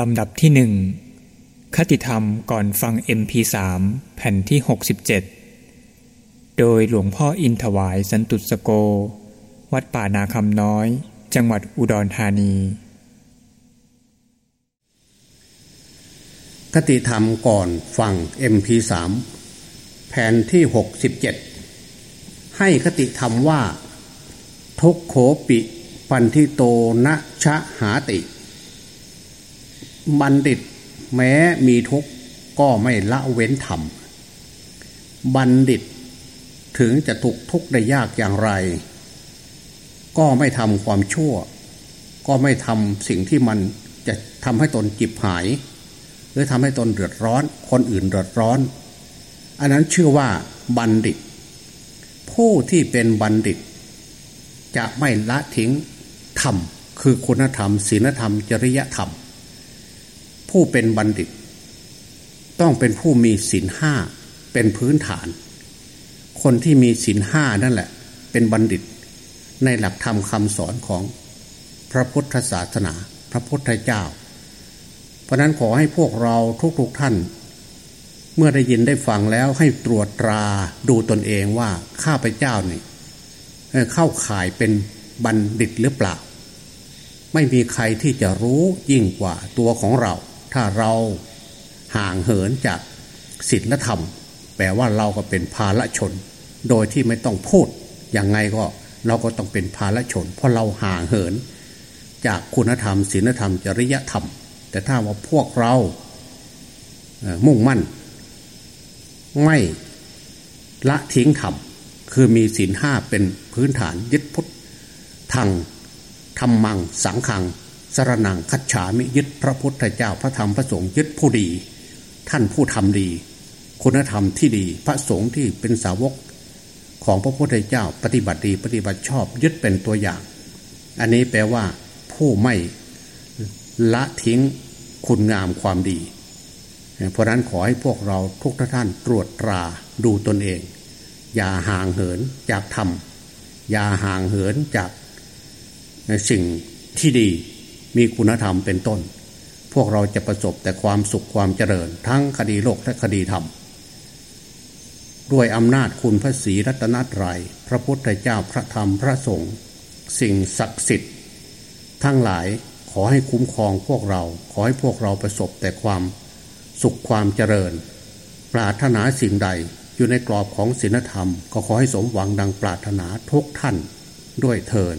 ลำดับที่หนึ่งคติธรรมก่อนฟัง MP3 แผ่นที่ 67 โดยหลวงพ่ออินถวายสันตุสโก วัดป่านาคำน้อย จังหวัดอุดรธานี คติธรรมก่อนฟัง MP3 แผ่นที่ 67 ให้คติธรรมว่า ทุกโขปิปันทิโตนะชะหาติ บัณฑิตแม้มีทุกข์ก็ไม่ละเว้นธรรม บัณฑิตถึงจะถูกทุกข์ได้ยากอย่างไร ก็ไม่ทำความชั่ว ก็ไม่ทำสิ่งที่มันจะทำให้ตนจิบหาย หรือทำให้ตนเดือดร้อน คนอื่นเดือดร้อน อันนั้นชื่อว่าบัณฑิต ผู้ที่เป็นบัณฑิต จะไม่ละทิ้งธรรม คือคุณธรรมศีลธรรม จริยธรรม ผู้เป็นบัณฑิต ต้องเป็นผู้มีศีลห้าเป็นพื้นฐาน คนที่มีศีลห้านั่นแหละ เป็นบัณฑิต ในหลักธรรมคำสอนของพระพุทธศาสนา พระพุทธเจ้า เพราะนั้นขอให้พวกเราทุกๆทท่าน เมื่อได้ยินได้ฟังแล้วให้ตรวจตราดูตนเองว่าข้าพเจ้านี่เข้าข่ายเป็นบัณฑิตหรือเปล่า ไม่มีใครที่จะรู้ยิ่งกว่าตัวของเรา ถ้าเราห่างเหินจากศีลธรรม แปลว่าเราก็เป็นภาละชน โดยที่ไม่ต้องพูดอย่างไงก็เราก็ต้องเป็นภาละชน เพราะเราห่างเหิน จากคุณธรรมศีลธรรม จริยธรรม แต่ถ้าว่าพวกเรามุ่งมั่น ไม่ละทิ้งธรรมคือมีศีลห้าเป็นพื้นฐานยึดพุทธทางธรรมังสังขัง สรนังคัจฉามิยึดพระพุทธเจ้าพระธรรมพระสงฆ์ยึดผู้ดี ท่านผู้ทำดี คุณธรรมที่ดีพระสงฆ์ที่เป็นสาวกของพระพุทธเจ้าปฏิบัติดีปฏิบัติชอบยึดเป็นตัวอย่าง อันนี้แปลว่า ผู้ไม่ละทิ้งคุณงามความดี เพราะนั้นขอให้พวกเราทุกท่านตรวจตราดูตนเอง อย่าห่างเหินจากธรรมอย่าห่างเหินจากสิ่งที่ดี มีคุณธรรมเป็นต้น พวกเราจะประสบแต่ความสุขความเจริญ ทั้งคดีโลกและคดีธรรม ด้วยอำนาจคุณพระศรีรัตนตรยัยพระพุทธเจ้าพระธรรมพระสงฆ์สิ่งศักดิ์สิทธิ์ ทั้งหลายขอให้คุ้มครองพวกเราขอให้พวกเราประสบแต่ความสุขความเจริญ ปรารถนาสิ่งใดอยู่ในกรอบของศีลธรรม ก็ขอให้สมหวังดังปรารถนาทุกท่านด้วยเทิน